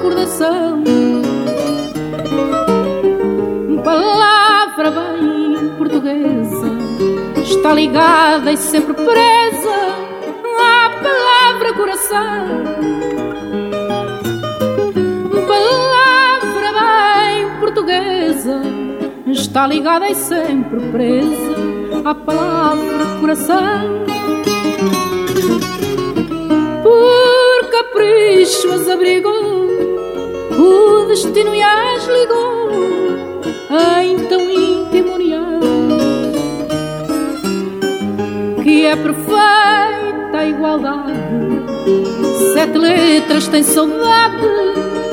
coração. Palavra bem portuguesa está ligada e sempre presa à palavra coração. Palavra bem portuguesa está ligada e sempre presa à palavra coração. Por capricho as abrigou, o destino e as ligou em tão íntimo união que é perfeita a igualdade. Sete letras tem saudade,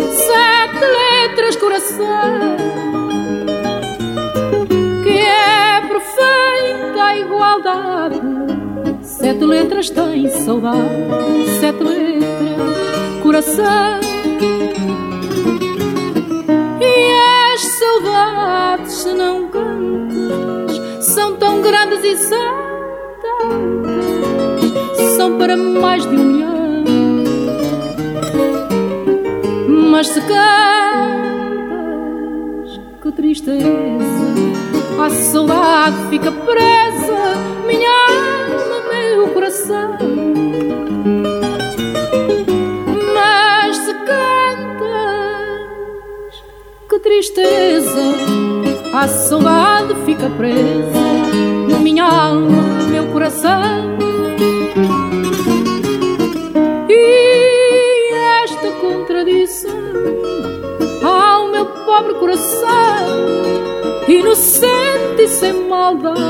sete letras coração. Que é perfeita a igualdade. Sete letras tem saudade, sete letras coração. Grandes e são são para mais de um milhão. Mas se cantas, que tristeza, a saudade fica presa, minha alma, meu coração. Mas se cantas, que tristeza, a saudade fica presa, minha alma, meu coração. E esta contradição ao meu pobre coração, inocente e sem maldade,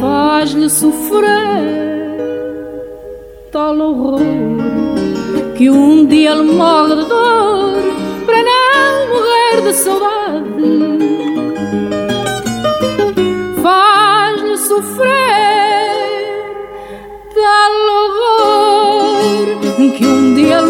faz-lhe sofrer tal horror que um dia ele morre de dor que un día